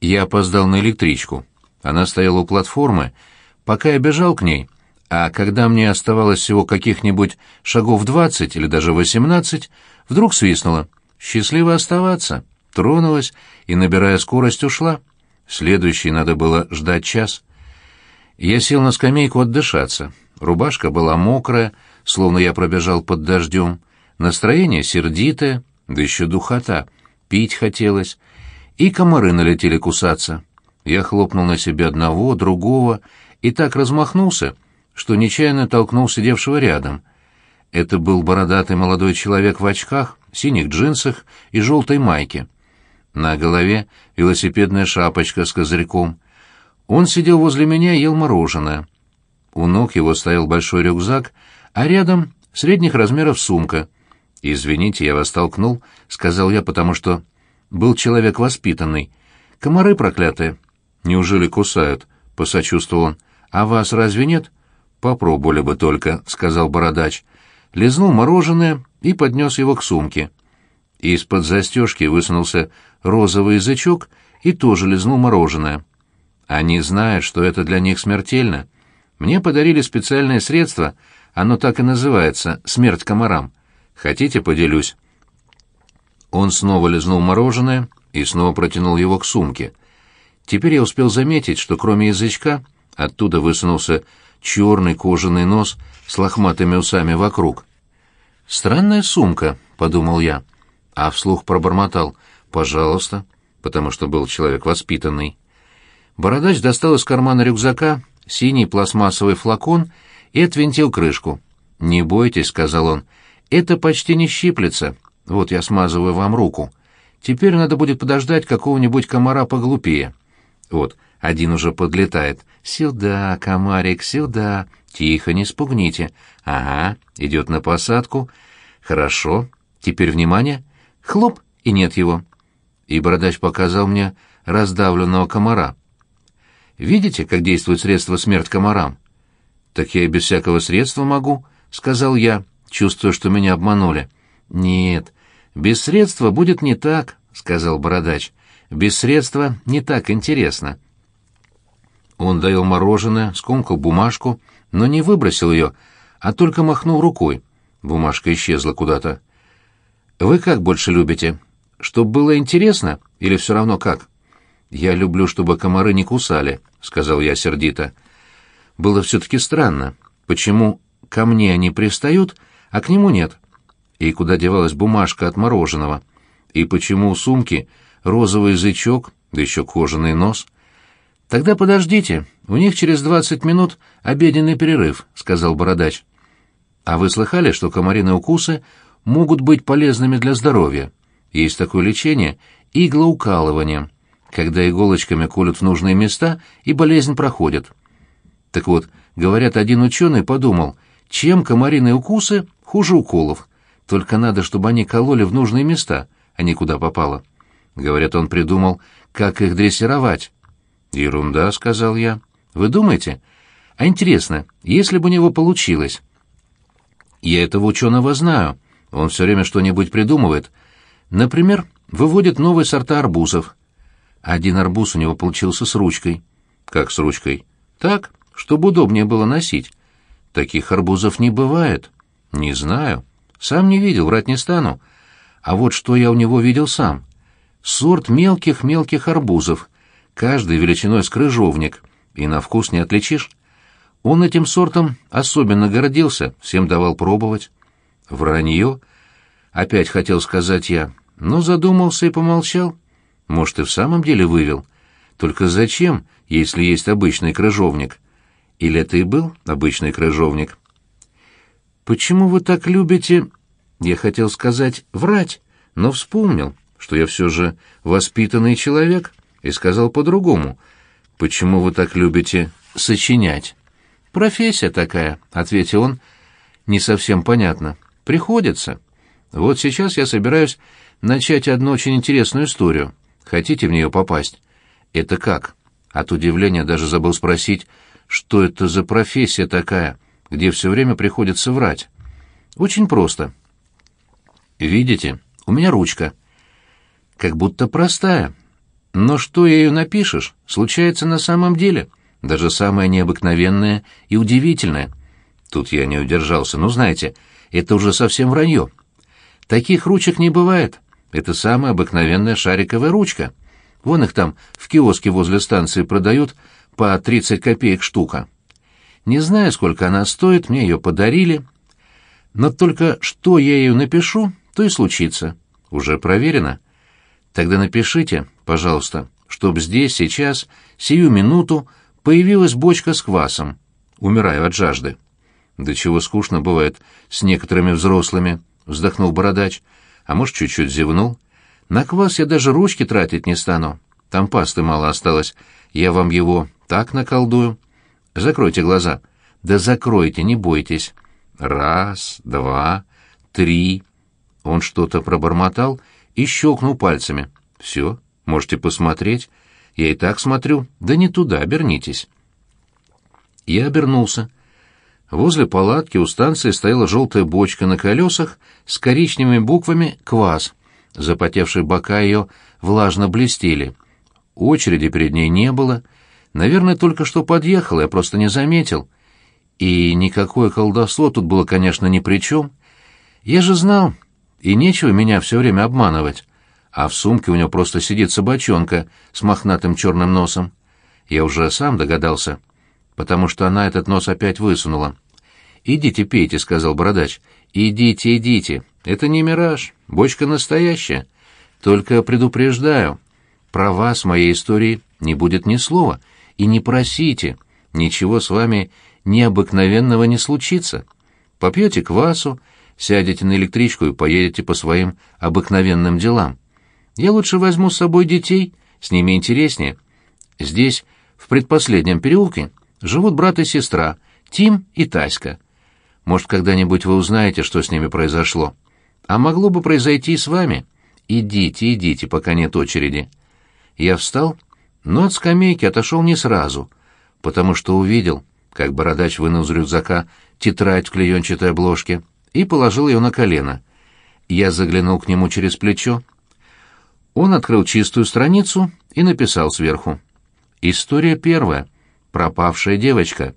Я опоздал на электричку. Она стояла у платформы, пока я бежал к ней, а когда мне оставалось всего каких-нибудь шагов двадцать или даже восемнадцать, вдруг свистнула. «Счастливо оставаться!» Тронулась и, набирая скорость, ушла. Следующий надо было ждать час. Я сел на скамейку отдышаться. Рубашка была мокрая, словно я пробежал под дождем. Настроение сердитое, да еще духота. Пить хотелось. И комары налетели кусаться. Я хлопнул на себя одного, другого, и так размахнулся, что нечаянно толкнул сидевшего рядом. Это был бородатый молодой человек в очках, синих джинсах и желтой майке. На голове велосипедная шапочка с козырьком. Он сидел возле меня и ел мороженое. У ног его стоял большой рюкзак, а рядом средних размеров сумка. «Извините, я вас толкнул», — сказал я, потому что был человек воспитанный. «Комары проклятые». «Неужели кусают?» — посочувствовал он. «А вас разве нет?» «Попробовали бы только», — сказал бородач. Лизнул мороженое и поднес его к сумке. Из-под застежки высунулся розовый язычок и тоже лизнул мороженое. Они знают, что это для них смертельно. Мне подарили специальное средство, оно так и называется «смерть комарам». Хотите, поделюсь?» Он снова лизнул мороженое и снова протянул его к сумке. Теперь я успел заметить, что кроме язычка оттуда высунулся черный кожаный нос с лохматыми усами вокруг. «Странная сумка», — подумал я, а вслух пробормотал «пожалуйста», потому что был человек воспитанный. Бородач достал из кармана рюкзака синий пластмассовый флакон и отвинтил крышку. «Не бойтесь», — сказал он, — «это почти не щиплется. Вот я смазываю вам руку. Теперь надо будет подождать какого-нибудь комара поглупее». Вот, один уже подлетает. «Сюда, комарик, сюда. Тихо, не спугните. Ага, идет на посадку. Хорошо. Теперь внимание. Хлоп, и нет его». И бородач показал мне раздавленного комара. Видите, как действует средство смерть комарам? Так я и без всякого средства могу, сказал я, чувствуя, что меня обманули. Нет, без средства будет не так, сказал бородач. Без средства не так интересно. Он доел мороженое, скомкал бумажку, но не выбросил ее, а только махнул рукой. Бумажка исчезла куда-то. «Вы как больше любите? Чтоб было интересно или все равно как?» «Я люблю, чтобы комары не кусали», — сказал я сердито. Было все-таки странно, почему ко мне они пристают, а к нему нет. И куда девалась бумажка от мороженого? И почему у сумки розовый язычок, да еще кожаный нос? «Тогда подождите, у них через двадцать минут обеденный перерыв», — сказал бородач. «А вы слыхали, что комариные укусы могут быть полезными для здоровья? Есть такое лечение — иглоукалывание» когда иголочками колют в нужные места, и болезнь проходит. Так вот, говорят, один ученый подумал, чем комариные укусы хуже уколов, только надо, чтобы они кололи в нужные места, а не куда попало. Говорят, он придумал, как их дрессировать. «Ерунда», — сказал я. «Вы думаете? А интересно, если бы у него получилось?» «Я этого ученого знаю. Он все время что-нибудь придумывает. Например, выводит новые сорта арбузов. Один арбуз у него получился с ручкой. Как с ручкой? Так, чтобы удобнее было носить. Таких арбузов не бывает. Не знаю. Сам не видел, врать не стану. А вот что я у него видел сам. Сорт мелких-мелких арбузов, каждый величиной с крыжовник, и на вкус не отличишь. Он этим сортом особенно гордился, всем давал пробовать. Вранье. Опять хотел сказать я, но задумался и помолчал. Может, и в самом деле вывел? Только зачем, если есть обычный крыжовник? Или это и был обычный крыжовник? «Почему вы так любите...» Я хотел сказать «врать», но вспомнил, что я все же воспитанный человек, и сказал по-другому. «Почему вы так любите сочинять?» «Профессия такая», — ответил он. «Не совсем понятно. Приходится. Вот сейчас я собираюсь начать одну очень интересную историю. Хотите в нее попасть? Это как? От удивления даже забыл спросить, что это за профессия такая, где все время приходится врать. Очень просто. Видите, у меня ручка. Как будто простая. Но что ею напишешь, случается на самом деле, даже самое необыкновенное и удивительное. Тут я не удержался. Ну, знаете, это уже совсем вранье. Таких ручек не бывает. Это самая обыкновенная шариковая ручка. Вон их там в киоске возле станции продают по 30 копеек штука. Не знаю, сколько она стоит, мне ее подарили. Но только что я ею напишу, то и случится. Уже проверено. Тогда напишите, пожалуйста, чтоб здесь, сейчас, сию минуту появилась бочка с квасом. Умираю от жажды. Да чего скучно бывает с некоторыми взрослыми, вздохнул бородач, а может, чуть-чуть зевнул. На квас я даже ручки тратить не стану. Там пасты мало осталось. Я вам его так наколдую. Закройте глаза. Да закройте, не бойтесь. Раз, два, три. Он что-то пробормотал и щелкнул пальцами. Все, можете посмотреть. Я и так смотрю. Да не туда, обернитесь. Я обернулся. Возле палатки у станции стояла желтая бочка на колесах с коричневыми буквами «Квас». Запотевшие бока ее влажно блестели. Очереди перед ней не было. Наверное, только что подъехал, я просто не заметил. И никакое колдовство тут было, конечно, ни при чем. Я же знал, и нечего меня все время обманывать. А в сумке у него просто сидит собачонка с мохнатым черным носом. Я уже сам догадался, потому что она этот нос опять высунула. «Идите пейте», — сказал бородач. «Идите, идите. Это не мираж, бочка настоящая. Только предупреждаю, про вас моей истории не будет ни слова, и не просите, ничего с вами необыкновенного не случится. Попьете квасу, сядете на электричку и поедете по своим обыкновенным делам. Я лучше возьму с собой детей, с ними интереснее. Здесь, в предпоследнем переулке, живут брат и сестра, Тим и Таська. Может, когда-нибудь вы узнаете, что с ними произошло. А могло бы произойти и с вами. Идите, идите, пока нет очереди. Я встал, но от скамейки отошел не сразу, потому что увидел, как бородач вынул из рюкзака тетрадь в клеенчатой обложке и положил ее на колено. Я заглянул к нему через плечо. Он открыл чистую страницу и написал сверху. История первая. Пропавшая девочка.